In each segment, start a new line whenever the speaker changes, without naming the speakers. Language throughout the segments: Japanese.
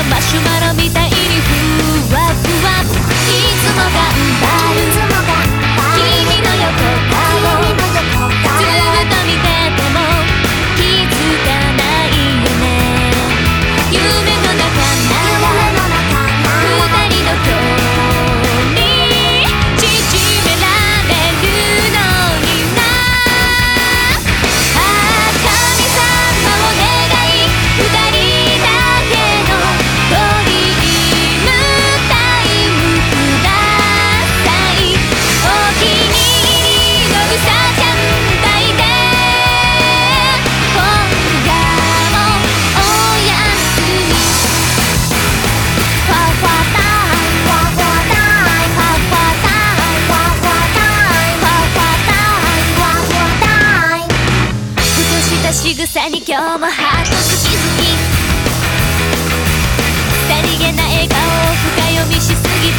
abaixo, mas さに今日もハート好き好きさりげな笑顔を深読みしすぎて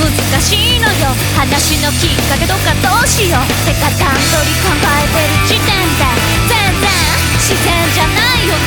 難しいのよ。話のきっかけとかどうしよう。てか段取り考えてる時点で全然自然じゃないよ。ね